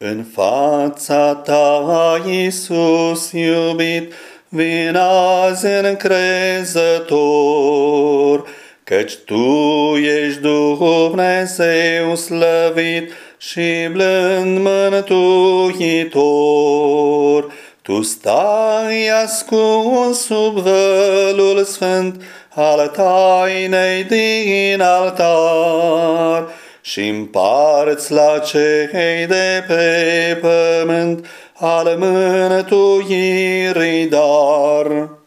În fața ta, Iisus iubit, vin azi încrezător, căci tu ești Dumnezeu slăvit și blând mântuitor. Tu stai ascuns sub vălul sfânt al tainei din altar, și împarți la cei de pe pământ al mântuirii dar.